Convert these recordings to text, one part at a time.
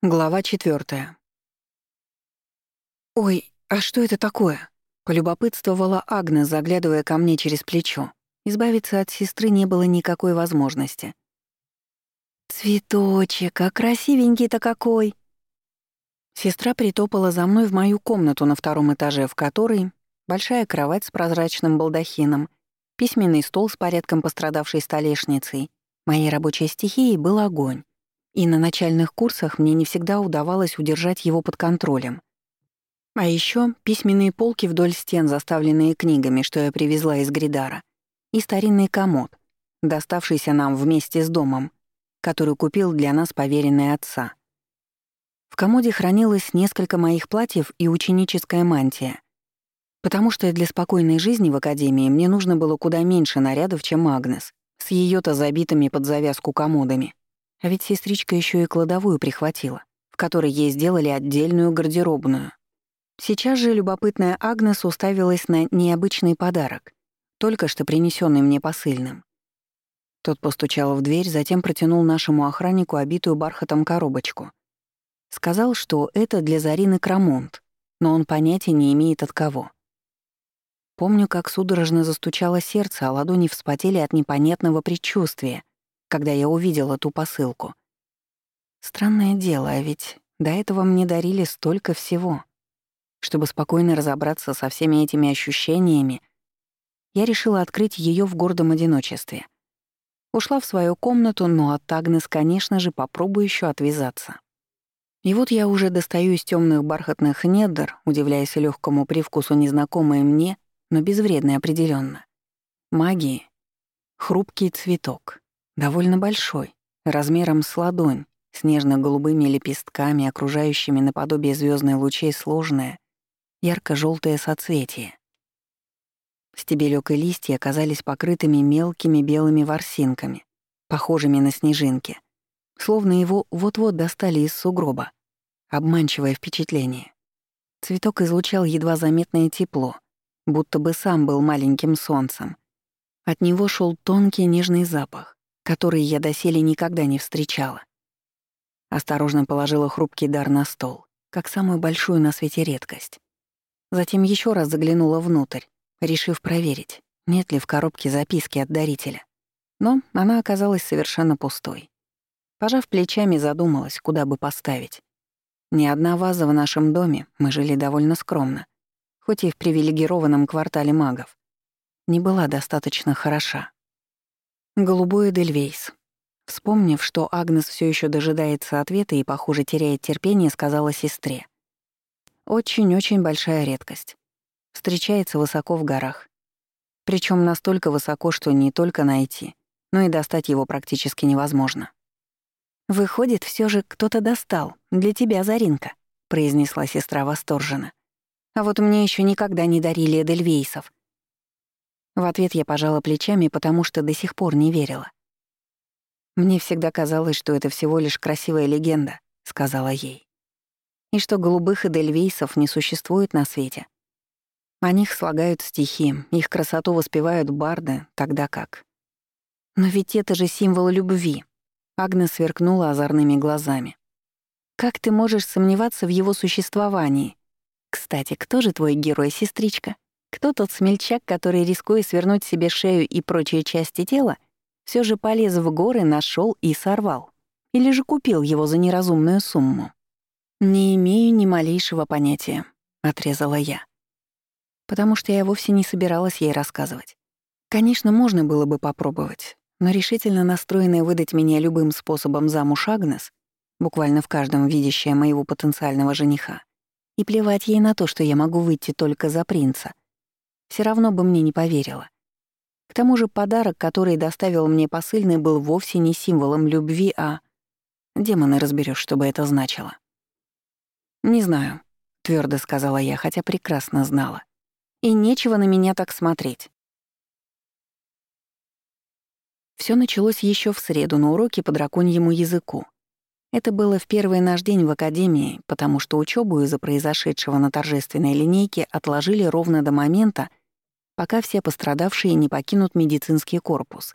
Глава четвертая. «Ой, а что это такое?» — полюбопытствовала Агнес, заглядывая ко мне через плечо. Избавиться от сестры не было никакой возможности. «Цветочек, а красивенький-то какой!» Сестра притопала за мной в мою комнату на втором этаже, в которой большая кровать с прозрачным балдахином, письменный стол с порядком пострадавшей столешницей. Моей рабочей стихией был огонь и на начальных курсах мне не всегда удавалось удержать его под контролем. А еще письменные полки вдоль стен, заставленные книгами, что я привезла из Гридара, и старинный комод, доставшийся нам вместе с домом, который купил для нас поверенный отца. В комоде хранилось несколько моих платьев и ученическая мантия, потому что для спокойной жизни в академии мне нужно было куда меньше нарядов, чем Агнес, с ее то забитыми под завязку комодами. А ведь сестричка еще и кладовую прихватила, в которой ей сделали отдельную гардеробную. Сейчас же любопытная Агнес уставилась на необычный подарок, только что принесенный мне посыльным. Тот постучал в дверь, затем протянул нашему охраннику обитую бархатом коробочку. Сказал, что это для Зарины Крамонт, но он понятия не имеет от кого. Помню, как судорожно застучало сердце, а ладони вспотели от непонятного предчувствия, когда я увидела ту посылку. Странное дело, а ведь до этого мне дарили столько всего. Чтобы спокойно разобраться со всеми этими ощущениями, я решила открыть ее в гордом одиночестве. Ушла в свою комнату, но от Агнес, конечно же, попробую еще отвязаться. И вот я уже достаю из темных бархатных недр, удивляясь легкому привкусу незнакомой мне, но безвредной определенно. Магии. Хрупкий цветок. Довольно большой, размером с ладонь, с нежно-голубыми лепестками, окружающими наподобие звездной лучей сложное, ярко желтое соцветие. Стебелек и листья оказались покрытыми мелкими белыми ворсинками, похожими на снежинки, словно его вот-вот достали из сугроба. Обманчивое впечатление. Цветок излучал едва заметное тепло, будто бы сам был маленьким солнцем. От него шел тонкий нежный запах, который я доселе никогда не встречала. Осторожно положила хрупкий дар на стол, как самую большую на свете редкость. Затем еще раз заглянула внутрь, решив проверить, нет ли в коробке записки от дарителя. Но она оказалась совершенно пустой. Пожав плечами, задумалась, куда бы поставить. Ни одна ваза в нашем доме, мы жили довольно скромно, хоть и в привилегированном квартале магов, не была достаточно хороша. Голубой Эдельвейс. Вспомнив, что Агнес все еще дожидается ответа и, похоже, теряет терпение, сказала сестре. Очень-очень большая редкость. Встречается высоко в горах. Причем настолько высоко, что не только найти, но и достать его практически невозможно. «Выходит, все же кто-то достал. Для тебя, Заринка», — произнесла сестра восторженно. «А вот мне еще никогда не дарили Эдельвейсов. В ответ я пожала плечами, потому что до сих пор не верила. «Мне всегда казалось, что это всего лишь красивая легенда», — сказала ей. «И что голубых эдельвейсов не существует на свете. О них слагают стихи, их красоту воспевают барды, тогда как. Но ведь это же символ любви», — Агнес сверкнула озорными глазами. «Как ты можешь сомневаться в его существовании? Кстати, кто же твой герой, сестричка?» Кто тот смельчак, который, рискуя свернуть себе шею и прочие части тела, все же полез в горы, нашел и сорвал? Или же купил его за неразумную сумму? «Не имею ни малейшего понятия», — отрезала я. Потому что я вовсе не собиралась ей рассказывать. Конечно, можно было бы попробовать, но решительно настроенная выдать меня любым способом замуж Агнес, буквально в каждом видящая моего потенциального жениха, и плевать ей на то, что я могу выйти только за принца, все равно бы мне не поверила. К тому же подарок, который доставил мне посыльный, был вовсе не символом любви, а... Демоны разберешь, что бы это значило. «Не знаю», — твердо сказала я, хотя прекрасно знала. «И нечего на меня так смотреть». Все началось еще в среду на уроке по драконьему языку. Это было в первый наш день в академии, потому что учебу из-за произошедшего на торжественной линейке отложили ровно до момента, пока все пострадавшие не покинут медицинский корпус.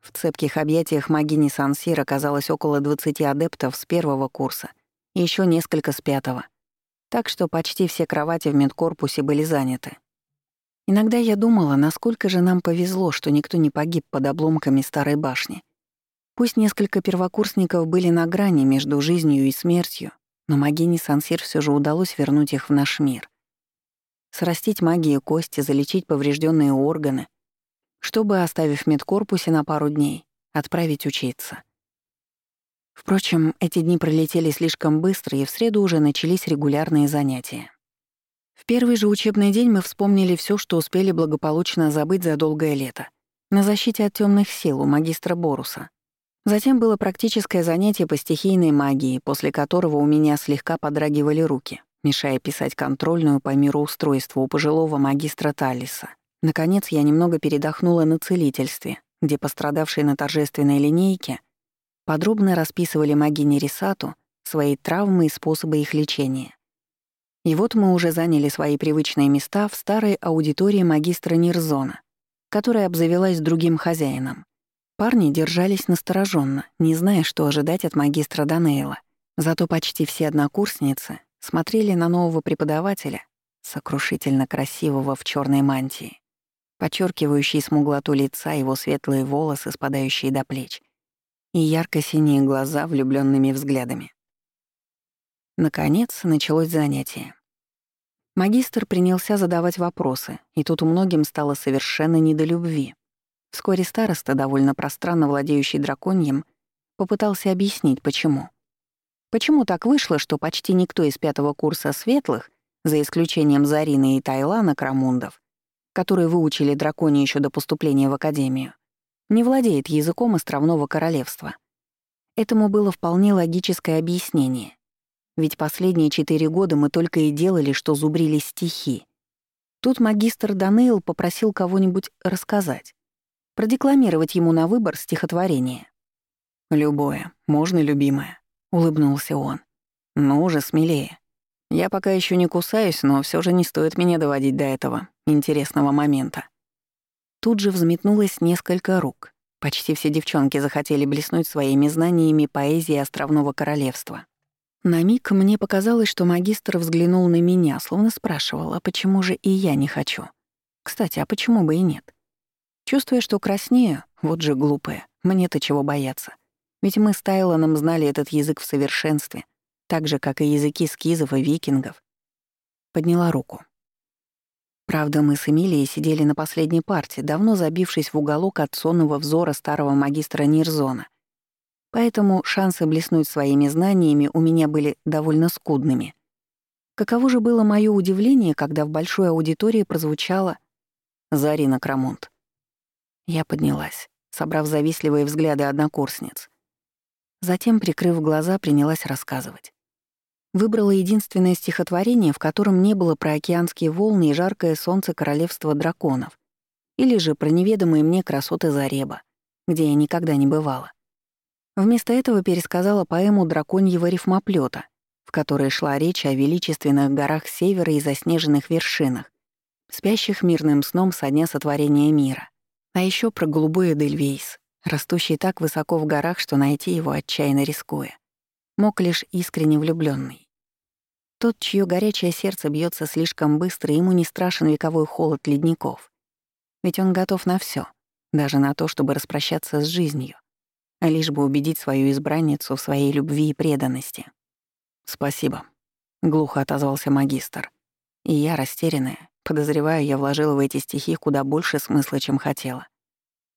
В цепких объятиях магини Сансир оказалось около 20 адептов с первого курса и еще несколько с пятого. Так что почти все кровати в медкорпусе были заняты. Иногда я думала, насколько же нам повезло, что никто не погиб под обломками старой башни. Пусть несколько первокурсников были на грани между жизнью и смертью, но Магине Сансир все же удалось вернуть их в наш мир. Срастить магию кости, залечить поврежденные органы, чтобы, оставив медкорпусе на пару дней, отправить учиться. Впрочем, эти дни пролетели слишком быстро, и в среду уже начались регулярные занятия. В первый же учебный день мы вспомнили все, что успели благополучно забыть за долгое лето. На защите от темных сил у магистра Боруса. Затем было практическое занятие по стихийной магии, после которого у меня слегка подрагивали руки, мешая писать контрольную по мироустройству у пожилого магистра Талиса. Наконец, я немного передохнула на целительстве, где пострадавшие на торжественной линейке подробно расписывали магине Рисату свои травмы и способы их лечения. И вот мы уже заняли свои привычные места в старой аудитории магистра Нирзона, которая обзавелась другим хозяином. Парни держались настороженно, не зная, что ожидать от магистра Данейла. Зато почти все однокурсницы смотрели на нового преподавателя, сокрушительно красивого в черной мантии, подчеркивающей смуглоту лица его светлые волосы, спадающие до плеч, и ярко-синие глаза влюбленными взглядами. Наконец, началось занятие. Магистр принялся задавать вопросы, и тут многим стало совершенно не до любви. Вскоре староста, довольно пространно владеющий драконьем, попытался объяснить, почему. Почему так вышло, что почти никто из пятого курса светлых, за исключением Зарины и Тайлана Крамундов, которые выучили драконе еще до поступления в академию, не владеет языком островного королевства. Этому было вполне логическое объяснение. Ведь последние четыре года мы только и делали, что зубрили стихи. Тут магистр Данейл попросил кого-нибудь рассказать, продекламировать ему на выбор стихотворение. «Любое, можно любимое», — улыбнулся он. «Ну уже смелее. Я пока еще не кусаюсь, но все же не стоит меня доводить до этого интересного момента». Тут же взметнулось несколько рук. Почти все девчонки захотели блеснуть своими знаниями поэзии островного королевства. На миг мне показалось, что магистр взглянул на меня, словно спрашивал, а почему же и я не хочу? Кстати, а почему бы и нет? Чувствуя, что краснею, вот же глупая, мне-то чего бояться. Ведь мы с Тайлоном знали этот язык в совершенстве, так же, как и языки скизов и викингов. Подняла руку. Правда, мы с Эмилией сидели на последней парте, давно забившись в уголок от сонного взора старого магистра Нирзона. Поэтому шансы блеснуть своими знаниями у меня были довольно скудными. Каково же было мое удивление, когда в большой аудитории прозвучало «Зарина Крамонт». Я поднялась, собрав завистливые взгляды однокурсниц. Затем, прикрыв глаза, принялась рассказывать. Выбрала единственное стихотворение, в котором не было про океанские волны и жаркое солнце королевства драконов, или же про неведомые мне красоты Зареба, где я никогда не бывала. Вместо этого пересказала поэму драконьего рифмоплёта, в которой шла речь о величественных горах севера и заснеженных вершинах, спящих мирным сном со дня сотворения мира. А еще про голубой Эдельвейс, растущий так высоко в горах, что найти его отчаянно рискуя мог лишь искренне влюбленный. Тот, чье горячее сердце бьется слишком быстро, ему не страшен вековой холод ледников. Ведь он готов на все, даже на то, чтобы распрощаться с жизнью, а лишь бы убедить свою избранницу в своей любви и преданности. «Спасибо», — глухо отозвался магистр. И я, растерянная, подозреваю, я вложила в эти стихи куда больше смысла, чем хотела.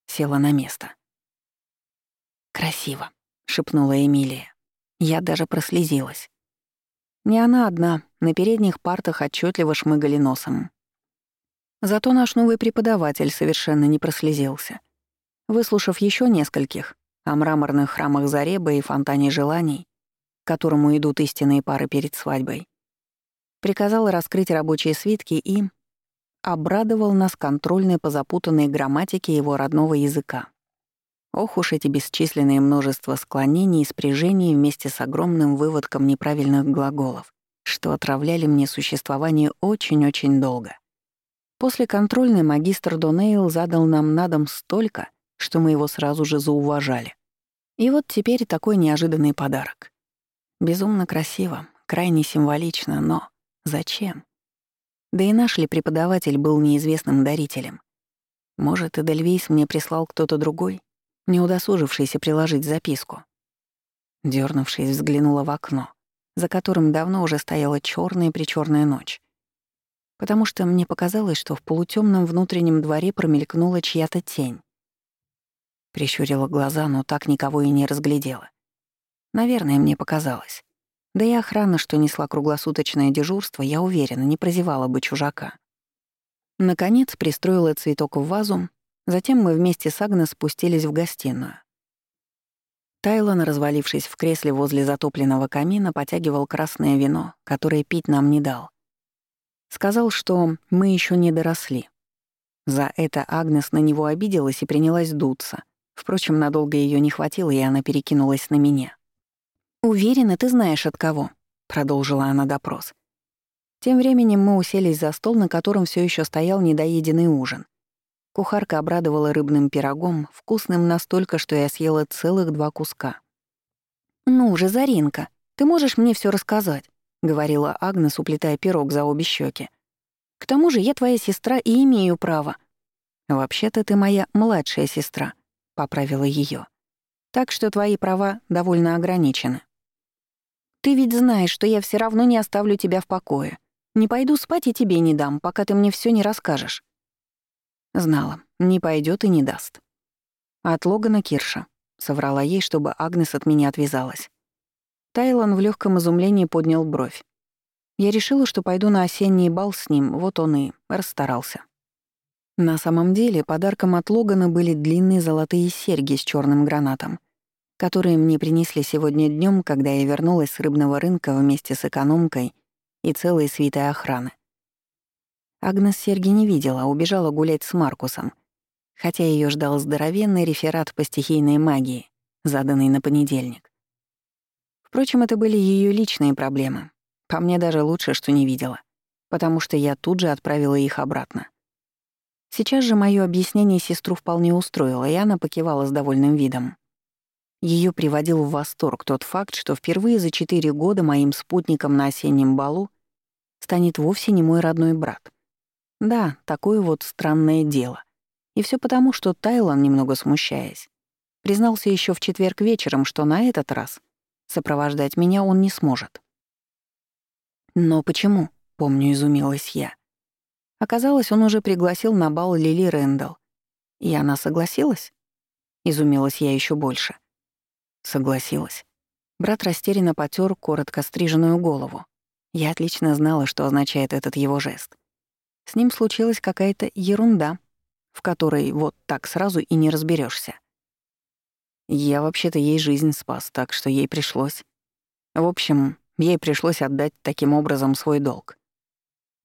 Села на место. «Красиво», — шепнула Эмилия. Я даже прослезилась. Не она одна, на передних партах отчетливо шмыгали носом. Зато наш новый преподаватель совершенно не прослезился. Выслушав еще нескольких о мраморных храмах Зареба и фонтане желаний, к которому идут истинные пары перед свадьбой, приказал раскрыть рабочие свитки и обрадовал нас контрольной по запутанной грамматике его родного языка. Ох уж эти бесчисленные множества склонений и спряжений вместе с огромным выводком неправильных глаголов, что отравляли мне существование очень-очень долго. После контрольной магистр Донейл задал нам на дом столько, что мы его сразу же зауважали. И вот теперь такой неожиданный подарок. Безумно красиво, крайне символично, но зачем? Да и наш ли преподаватель был неизвестным дарителем? Может, Эдельвейс мне прислал кто-то другой, не удосужившийся приложить записку? Дёрнувшись, взглянула в окно, за которым давно уже стояла черная причёрная ночь. Потому что мне показалось, что в полутемном внутреннем дворе промелькнула чья-то тень. Прищурила глаза, но так никого и не разглядела. Наверное, мне показалось. Да и охрана, что несла круглосуточное дежурство, я уверена, не прозевала бы чужака. Наконец пристроила цветок в вазу, затем мы вместе с Агнес спустились в гостиную. Тайлон, развалившись в кресле возле затопленного камина, потягивал красное вино, которое пить нам не дал. Сказал, что мы еще не доросли. За это Агнес на него обиделась и принялась дуться. Впрочем, надолго ее не хватило, и она перекинулась на меня. «Уверена, ты знаешь от кого», — продолжила она допрос. Тем временем мы уселись за стол, на котором все еще стоял недоеденный ужин. Кухарка обрадовала рыбным пирогом, вкусным настолько, что я съела целых два куска. «Ну же, Заринка, ты можешь мне все рассказать», — говорила Агнес, уплетая пирог за обе щеки. «К тому же я твоя сестра и имею право». «Вообще-то ты моя младшая сестра», — поправила ее. «Так что твои права довольно ограничены». «Ты ведь знаешь, что я все равно не оставлю тебя в покое. Не пойду спать и тебе не дам, пока ты мне все не расскажешь». Знала, не пойдет и не даст. От Логана Кирша. Соврала ей, чтобы Агнес от меня отвязалась. Тайлан в легком изумлении поднял бровь. Я решила, что пойду на осенний бал с ним, вот он и расстарался. На самом деле, подарком от Логана были длинные золотые серьги с черным гранатом, которые мне принесли сегодня днем, когда я вернулась с рыбного рынка вместе с экономкой и целой свитой охраны. Агнес Серги не видела, а убежала гулять с Маркусом, хотя ее ждал здоровенный реферат по стихийной магии, заданный на понедельник. Впрочем, это были ее личные проблемы. По мне даже лучше, что не видела, потому что я тут же отправила их обратно. Сейчас же мое объяснение сестру вполне устроило, и она покивала с довольным видом. Ее приводил в восторг тот факт, что впервые за четыре года моим спутником на осеннем балу станет вовсе не мой родной брат — да, такое вот странное дело. И все потому, что Тайлан, немного смущаясь, признался еще в четверг вечером, что на этот раз сопровождать меня он не сможет. Но почему? Помню, изумилась я. Оказалось, он уже пригласил на бал Лили Рэндалл. И она согласилась? Изумилась я еще больше. Согласилась. Брат растерянно потер коротко стриженную голову. Я отлично знала, что означает этот его жест. С ним случилась какая-то ерунда, в которой вот так сразу и не разберешься. Я вообще-то ей жизнь спас, так что ей пришлось. В общем, ей пришлось отдать таким образом свой долг.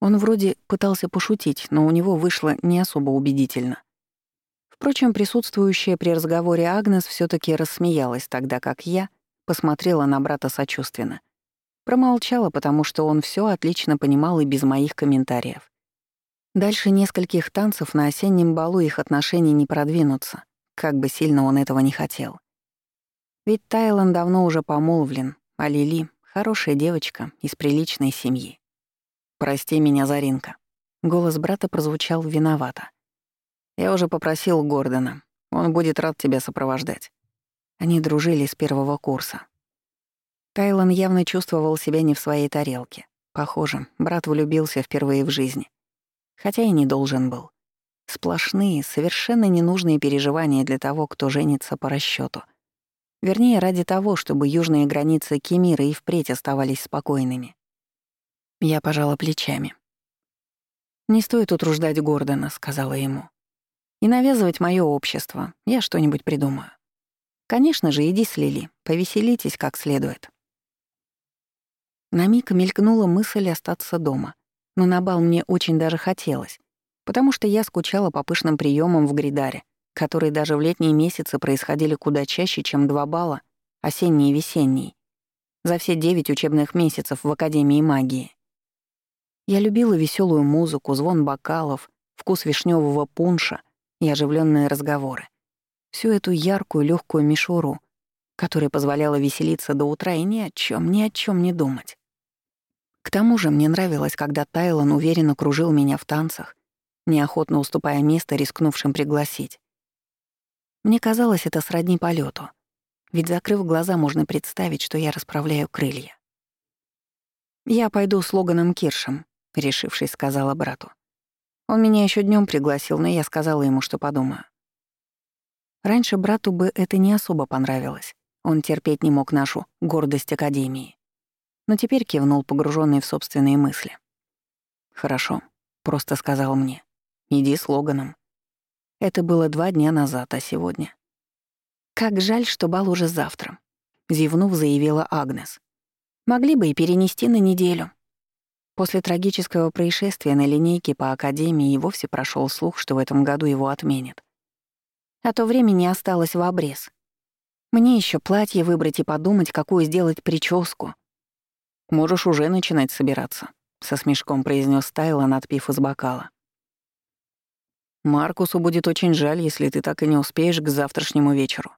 Он вроде пытался пошутить, но у него вышло не особо убедительно. Впрочем, присутствующая при разговоре Агнес все таки рассмеялась, тогда как я посмотрела на брата сочувственно. Промолчала, потому что он все отлично понимал и без моих комментариев. Дальше нескольких танцев на осеннем балу их отношения не продвинутся, как бы сильно он этого не хотел. Ведь Тайлан давно уже помолвлен, а Лили — хорошая девочка из приличной семьи. «Прости меня, Заринка». Голос брата прозвучал виновато. «Я уже попросил Гордона. Он будет рад тебя сопровождать». Они дружили с первого курса. Тайлан явно чувствовал себя не в своей тарелке. Похоже, брат влюбился впервые в жизни хотя и не должен был. Сплошные, совершенно ненужные переживания для того, кто женится по расчету. Вернее, ради того, чтобы южные границы Кемира и впредь оставались спокойными. Я пожала плечами. «Не стоит утруждать Гордона», — сказала ему. «И навязывать моё общество. Я что-нибудь придумаю. Конечно же, иди с Лили, повеселитесь как следует». На миг мелькнула мысль остаться дома — но на бал мне очень даже хотелось, потому что я скучала по пышным приемам в Гридаре, которые даже в летние месяцы происходили куда чаще, чем два бала, осенний и весенний, за все девять учебных месяцев в Академии магии. Я любила веселую музыку, звон бокалов, вкус вишневого пунша и оживленные разговоры. Всю эту яркую легкую мишуру, которая позволяла веселиться до утра и ни о чем, ни о чем не думать. К тому же мне нравилось, когда Тайлон уверенно кружил меня в танцах, неохотно уступая место рискнувшим пригласить. Мне казалось, это сродни полету, ведь, закрыв глаза, можно представить, что я расправляю крылья. «Я пойду с Логаном Киршем», — решившись, сказала брату. Он меня еще днем пригласил, но я сказала ему, что подумаю. Раньше брату бы это не особо понравилось. Он терпеть не мог нашу гордость Академии. Но теперь кивнул, погруженный в собственные мысли. «Хорошо», — просто сказал мне. «Иди с Логаном». Это было два дня назад, а сегодня... «Как жаль, что бал уже завтра», — зевнув, заявила Агнес. «Могли бы и перенести на неделю. После трагического происшествия на линейке по академии и вовсе прошел слух, что в этом году его отменят. А то времени осталось в обрез. Мне еще платье выбрать и подумать, какую сделать прическу. «Можешь уже начинать собираться», — со смешком произнес Тайлон, отпив из бокала. «Маркусу будет очень жаль, если ты так и не успеешь к завтрашнему вечеру.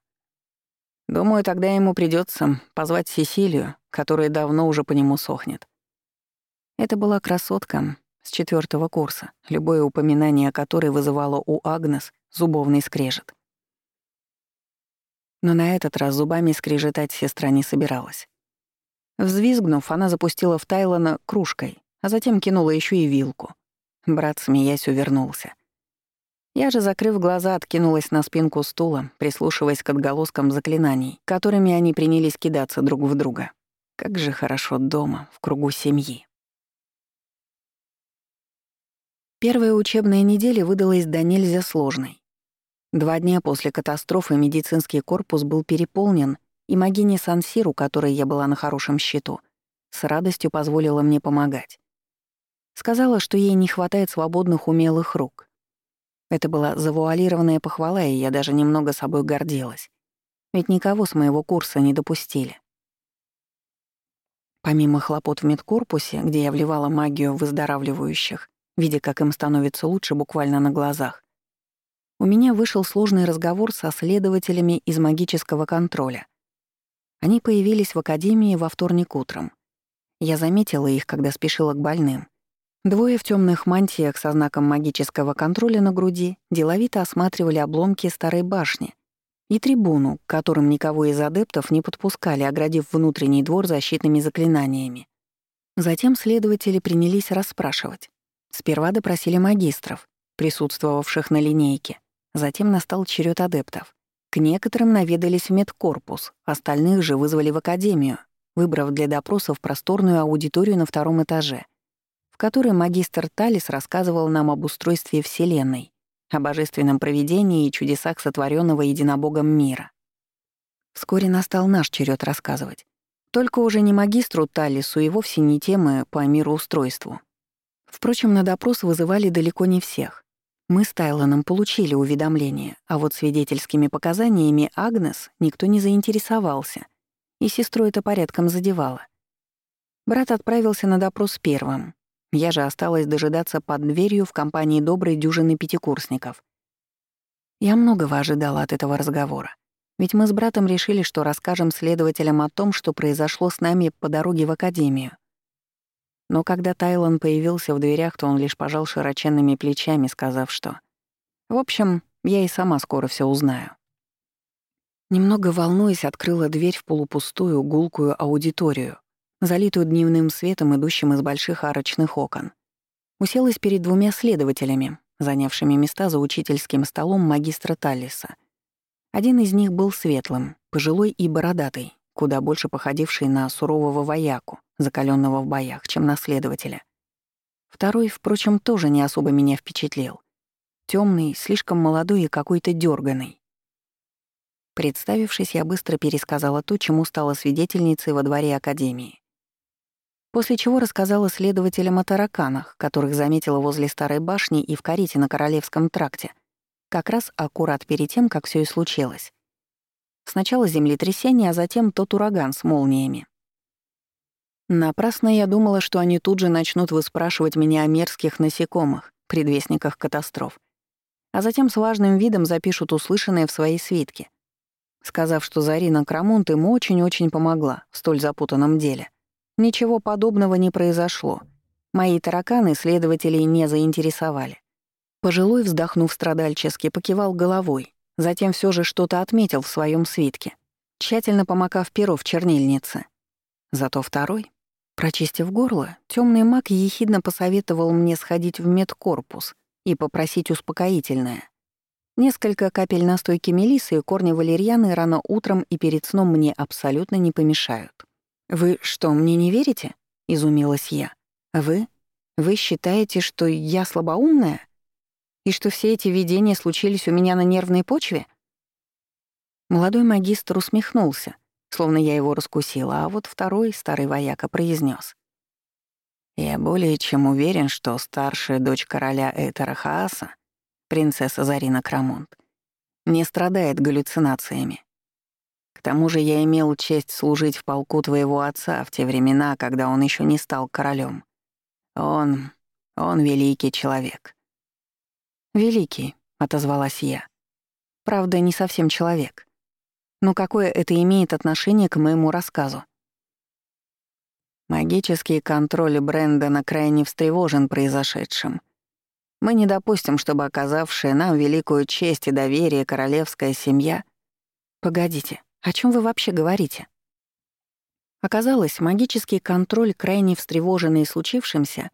Думаю, тогда ему придется позвать Сесилию, которая давно уже по нему сохнет. Это была красотка с четвертого курса, любое упоминание о которой вызывало у Агнес зубовный скрежет. Но на этот раз зубами скрежетать сестра не собиралась. Взвизгнув, она запустила в Тайлона кружкой, а затем кинула еще и вилку. Брат, смеясь, увернулся. Я же, закрыв глаза, откинулась на спинку стула, прислушиваясь к отголоскам заклинаний, которыми они принялись кидаться друг в друга. Как же хорошо дома, в кругу семьи. Первая учебная неделя выдалась до нельзя сложной. Два дня после катастрофы медицинский корпус был переполнен, и Магине Сансиру, которой я была на хорошем счету, с радостью позволила мне помогать. Сказала, что ей не хватает свободных умелых рук. Это была завуалированная похвала, и я даже немного собой гордилась. Ведь никого с моего курса не допустили. Помимо хлопот в медкорпусе, где я вливала магию выздоравливающих, видя, как им становится лучше буквально на глазах. У меня вышел сложный разговор со следователями из магического контроля. Они появились в академии во вторник утром. Я заметила их, когда спешила к больным. Двое в темных мантиях со знаком магического контроля на груди деловито осматривали обломки старой башни и трибуну, к которым никого из адептов не подпускали, оградив внутренний двор защитными заклинаниями. Затем следователи принялись расспрашивать. Сперва допросили магистров, присутствовавших на линейке. Затем настал черед адептов. Некоторым наведались в медкорпус, остальных же вызвали в академию, выбрав для допросов просторную аудиторию на втором этаже, в которой магистр Талис рассказывал нам об устройстве Вселенной, о божественном провидении и чудесах сотворенного единобогом мира. Вскоре настал наш черед рассказывать. Только уже не магистру Талису и вовсе не темы по мироустройству, Впрочем, на допрос вызывали далеко не всех. Мы с Тайлоном получили уведомление, а вот свидетельскими показаниями Агнес никто не заинтересовался, и сестру это порядком задевало. Брат отправился на допрос первым. Я же осталась дожидаться под дверью в компании доброй дюжины пятикурсников. Я многого ожидала от этого разговора. Ведь мы с братом решили, что расскажем следователям о том, что произошло с нами по дороге в академию — но когда Тайлон появился в дверях, то он лишь пожал широченными плечами, сказав, что... В общем, я и сама скоро все узнаю. Немного волнуясь, открыла дверь в полупустую, гулкую аудиторию, залитую дневным светом, идущим из больших арочных окон. Уселась перед двумя следователями, занявшими места за учительским столом магистра Таллиса. Один из них был светлым, пожилой и бородатый, куда больше походивший на сурового вояку, закаленного в боях, чем на следователя. Второй, впрочем, тоже не особо меня впечатлил. Темный, слишком молодой и какой-то дерганый. Представившись, я быстро пересказала то, чему стала свидетельницей во дворе Академии. После чего рассказала следователям о тараканах, которых заметила возле старой башни и в карете на Королевском тракте, как раз аккурат перед тем, как все и случилось. Сначала землетрясение, а затем тот ураган с молниями. Напрасно я думала, что они тут же начнут выспрашивать меня о мерзких насекомых, предвестниках катастроф, а затем с важным видом запишут услышанное в свои свитки. сказав, что Зарина Крамонт им очень-очень помогла в столь запутанном деле. Ничего подобного не произошло. Мои тараканы следователей не заинтересовали. Пожилой, вздохнув страдальчески, покивал головой, затем все же что-то отметил в своем свитке, тщательно помакав перо в чернильнице. Зато второй, прочистив горло, темный маг ехидно посоветовал мне сходить в медкорпус и попросить успокоительное. Несколько капель настойки мелисы и корни валерьяны рано утром и перед сном мне абсолютно не помешают. «Вы что, мне не верите?» — изумилась я. «Вы? Вы считаете, что я слабоумная? И что все эти видения случились у меня на нервной почве?» Молодой магистр усмехнулся, словно я его раскусила, а вот второй, старый вояка, произнес: «Я более чем уверен, что старшая дочь короля Этера Хааса принцесса Зарина Крамонт, не страдает галлюцинациями. К тому же я имел честь служить в полку твоего отца в те времена, когда он еще не стал королем. Он... он великий человек». «Великий», — отозвалась я. «Правда, не совсем человек. Но какое это имеет отношение к моему рассказу?» Магический контроль Брэндона крайне встревожен произошедшим мы не допустим, чтобы оказавшая нам великую честь и доверие королевская семья... Погодите, о чем вы вообще говорите? Оказалось, магический контроль, крайне встревоженный случившимся,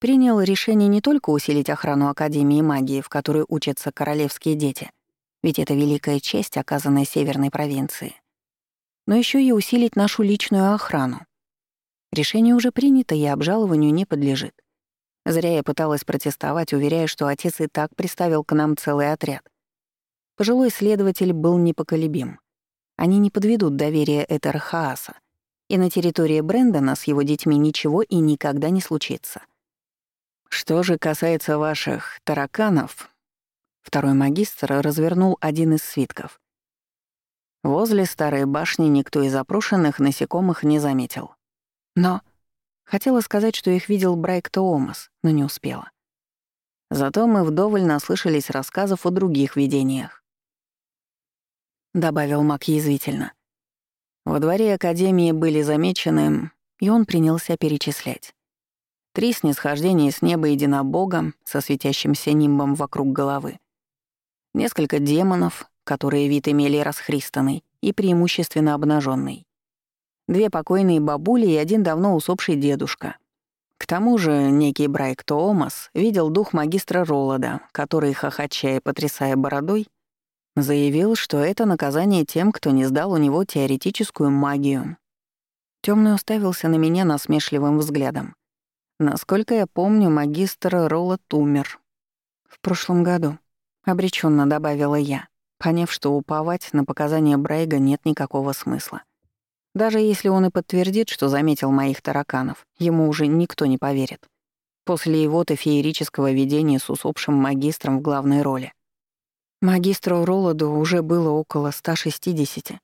принял решение не только усилить охрану Академии магии, в которой учатся королевские дети, ведь это великая честь, оказанная Северной провинции, но еще и усилить нашу личную охрану. Решение уже принято и обжалованию не подлежит. Зря я пыталась протестовать, уверяя, что отец и так приставил к нам целый отряд. Пожилой следователь был непоколебим. Они не подведут доверие Этерхааса, и на территории Брэндона с его детьми ничего и никогда не случится. Что же касается ваших тараканов, второй магистр развернул один из свитков. Возле старой башни никто из опрошенных насекомых не заметил. Но Хотела сказать, что их видел Брайк Тоомас, но не успела. Зато мы вдоволь наслышались рассказов о других видениях. Добавил Мак язвительно. Во дворе Академии были замечены, и он принялся перечислять. Три снисхождения с неба единобога со светящимся нимбом вокруг головы. Несколько демонов, которые вид имели расхристанный и преимущественно обнаженный две покойные бабули и один давно усопший дедушка. К тому же некий Брайк Тоомас видел дух магистра Ролода, который, хохоча и потрясая бородой, заявил, что это наказание тем, кто не сдал у него теоретическую магию. Темный уставился на меня насмешливым взглядом. Насколько я помню, магистр Ролод умер. В прошлом году, обреченно добавила я, поняв, что уповать на показания Брайга нет никакого смысла. Даже если он и подтвердит, что заметил моих тараканов, ему уже никто не поверит. После его-то феерического видения с усопшим магистром в главной роли. Магистру Ролоду уже было около 160,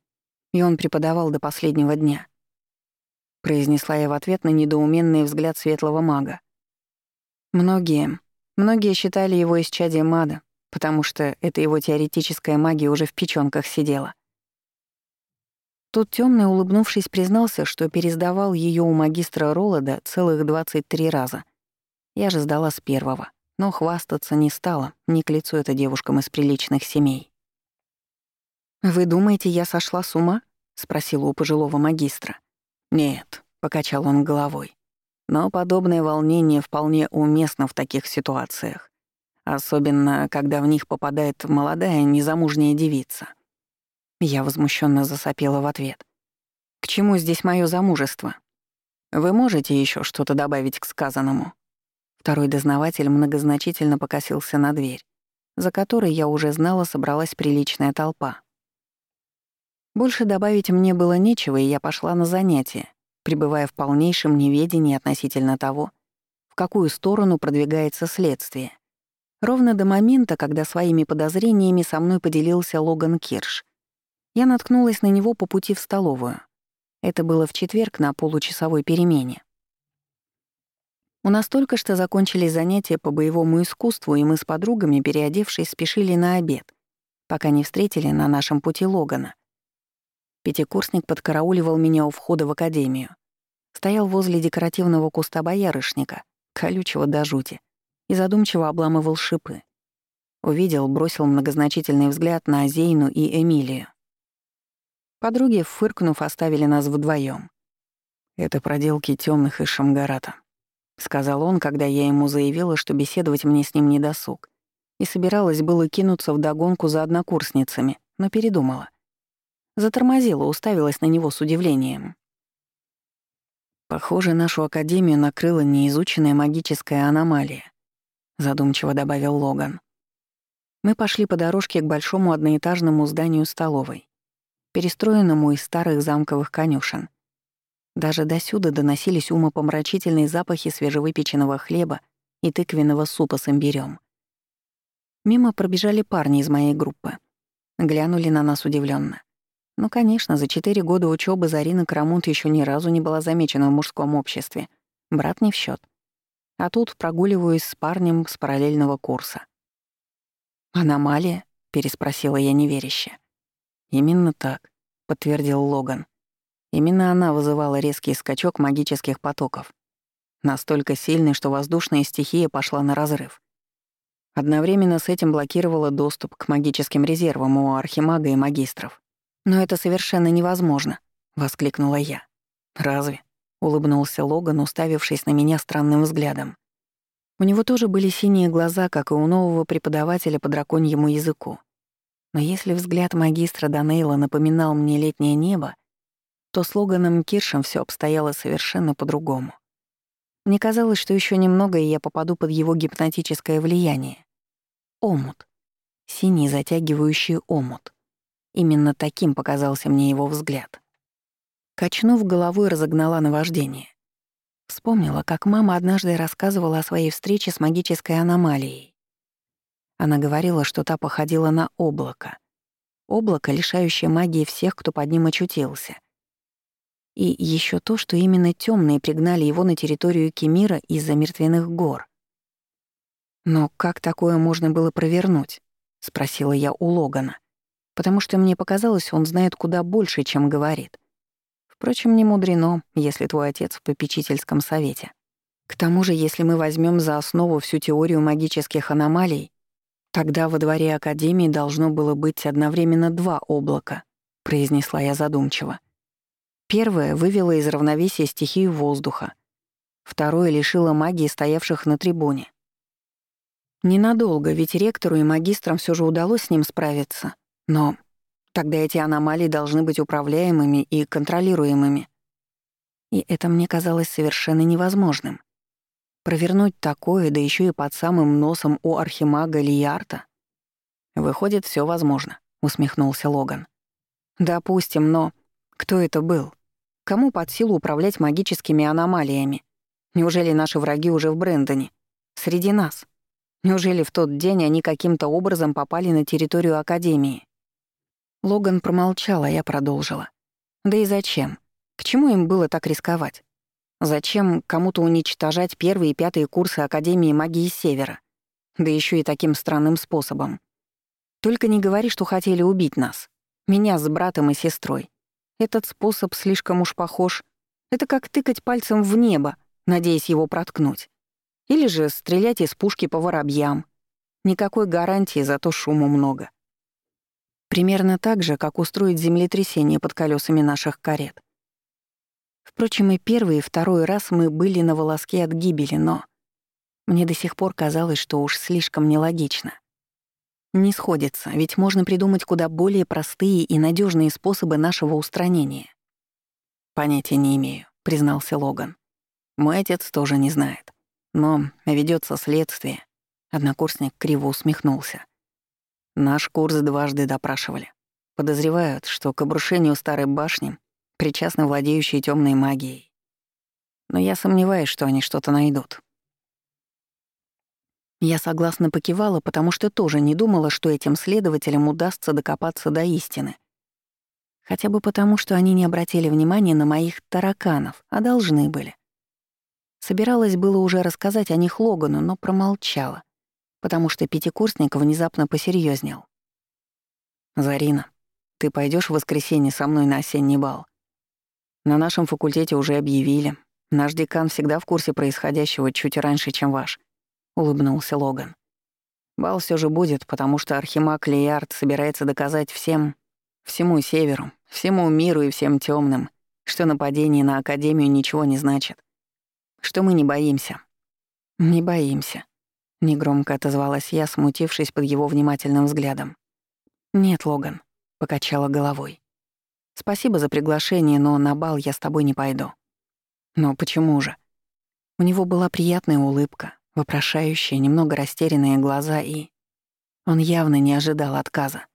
и он преподавал до последнего дня. Произнесла я в ответ на недоуменный взгляд светлого мага. Многие, многие считали его исчадием ада, потому что эта его теоретическая магия уже в печёнках сидела — Тут темный, улыбнувшись, признался, что пересдавал ее у магистра Ролода целых 23 раза. Я же сдала с первого, но хвастаться не стала, не к лицу это девушкам из приличных семей. «Вы думаете, я сошла с ума?» — спросила у пожилого магистра. «Нет», — покачал он головой. «Но подобное волнение вполне уместно в таких ситуациях, особенно когда в них попадает молодая незамужняя девица. Я возмущенно засопела в ответ. «К чему здесь мое замужество? Вы можете еще что-то добавить к сказанному?» Второй дознаватель многозначительно покосился на дверь, за которой я уже знала собралась приличная толпа. Больше добавить мне было нечего, и я пошла на занятия, пребывая в полнейшем неведении относительно того, в какую сторону продвигается следствие. Ровно до момента, когда своими подозрениями со мной поделился Логан Кирш — я наткнулась на него по пути в столовую. Это было в четверг на получасовой перемене. У нас только что закончились занятия по боевому искусству, и мы с подругами, переодевшись, спешили на обед, пока не встретили на нашем пути Логана, Пятикурсник подкарауливал меня у входа в академию. Стоял возле декоративного куста боярышника, колючего до жути, и задумчиво обламывал шипы. Увидел, бросил многозначительный взгляд на Зейну и Эмилию. Подруги, фыркнув, оставили нас вдвоем. «Это проделки темных из Шамгарата», — сказал он, когда я ему заявила, что беседовать мне с ним не досуг, и собиралась было кинуться в догонку за однокурсницами, но передумала. Затормозила, уставилась на него с удивлением. «Похоже, нашу академию накрыла неизученная магическая аномалия», — задумчиво добавил Логан. Мы пошли по дорожке к большому одноэтажному зданию столовой, перестроенному из старых замковых конюшен. Даже досюда доносились умопомрачительные запахи свежевыпеченного хлеба и тыквенного супа с имбирём. Мимо пробежали парни из моей группы. Глянули на нас удивленно. Ну, конечно, за четыре года учебы Зарина Крамунт еще ни разу не была замечена в мужском обществе. Брат не в счет. А тут прогуливаюсь с парнем с параллельного курса. «Аномалия?» — переспросила я неверяще. «Именно так», — подтвердил Логан. Именно она вызывала резкий скачок магических потоков. Настолько сильный, что воздушная стихия пошла на разрыв. Одновременно с этим блокировала доступ к магическим резервам у архимага и магистров. «Но это совершенно невозможно», — воскликнула я. «Разве?» — улыбнулся Логан, уставившись на меня странным взглядом. У него тоже были синие глаза, как и у нового преподавателя по драконьему языку. Но если взгляд магистра Данейла напоминал мне летнее небо, то с Логаном Киршем все обстояло совершенно по-другому. Мне казалось, что еще немного, и я попаду под его гипнотическое влияние. Омут. Синий затягивающий омут. Именно таким показался мне его взгляд. Качнув головой, разогнала наваждение. Вспомнила, как мама однажды рассказывала о своей встрече с магической аномалией. Она говорила, что та походила на облако. Облако, лишающее магии всех, кто под ним очутился. И еще то, что именно темные пригнали его на территорию Кемира из-за мертвенных гор. «Но как такое можно было провернуть?» — спросила я у Логана потому что мне показалось, он знает куда больше, чем говорит. Впрочем, не мудрено, если твой отец в попечительском совете. К тому же, если мы возьмем за основу всю теорию магических аномалий, тогда во дворе Академии должно было быть одновременно два облака, произнесла я задумчиво. Первое вывело из равновесия стихию воздуха, второе лишило магии стоявших на трибуне. Ненадолго, ведь ректору и магистрам все же удалось с ним справиться — но тогда эти аномалии должны быть управляемыми и контролируемыми. И это мне казалось совершенно невозможным. Провернуть такое, да еще и под самым носом у архимага Лиарта. «Выходит, все возможно», — усмехнулся Логан. «Допустим, но кто это был? Кому под силу управлять магическими аномалиями? Неужели наши враги уже в Брэндоне? Среди нас? Неужели в тот день они каким-то образом попали на территорию Академии? Логан промолчал, а я продолжила. Да и зачем? К чему им было так рисковать? Зачем кому-то уничтожать первые и пятые курсы Академии магии Севера? Да еще и таким странным способом. Только не говори, что хотели убить нас. Меня с братом и сестрой. Этот способ слишком уж похож. Это как тыкать пальцем в небо, надеясь его проткнуть. Или же стрелять из пушки по воробьям. Никакой гарантии, зато шуму много. Примерно так же, как устроить землетрясение под колесами наших карет. Впрочем, и первый, и второй раз мы были на волоске от гибели, но... Мне до сих пор казалось, что уж слишком нелогично. Не сходится, ведь можно придумать куда более простые и надежные способы нашего устранения. «Понятия не имею», — признался Логан. «Мой отец тоже не знает. Но ведется следствие». Однокурсник криво усмехнулся. Наш курс дважды допрашивали. Подозревают, что к обрушению старой башни причастны владеющие темной магией. Но я сомневаюсь, что они что-то найдут. Я согласно покивала, потому что тоже не думала, что этим следователям удастся докопаться до истины. Хотя бы потому, что они не обратили внимания на моих тараканов, а должны были. Собиралась было уже рассказать о них Логану, но промолчала потому что пятикурсник внезапно посерьезнел. «Зарина, ты пойдешь в воскресенье со мной на осенний бал? На нашем факультете уже объявили. Наш декан всегда в курсе происходящего чуть раньше, чем ваш», — улыбнулся Логан. «Бал все же будет, потому что Архимаг Леярд собирается доказать всем, всему Северу, всему миру и всем темным, что нападение на Академию ничего не значит. Что мы не боимся». «Не боимся», — негромко отозвалась я, смутившись под его внимательным взглядом. «Нет, Логан», — покачала головой. Спасибо за приглашение, но на бал я с тобой не пойду. Но почему же? У него была приятная улыбка, вопрошающая, немного растерянные глаза и... Он явно не ожидал отказа.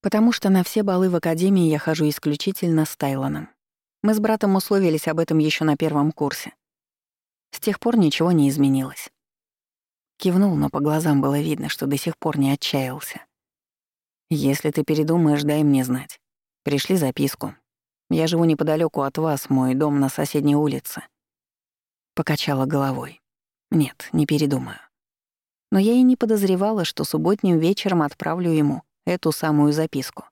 Потому что на все балы в академии я хожу исключительно с Тайлоном. Мы с братом условились об этом еще на первом курсе. С тех пор ничего не изменилось. Кивнул, но по глазам было видно, что до сих пор не отчаялся. «Если ты передумаешь, дай мне знать. Пришли записку. Я живу неподалеку от вас, мой дом на соседней улице. Покачала головой. Нет, не передумаю. Но я и не подозревала, что субботним вечером отправлю ему эту самую записку.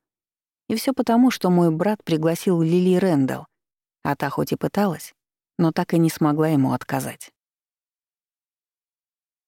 И все потому, что мой брат пригласил Лили Рэндалл, а та хоть и пыталась, но так и не смогла ему отказать.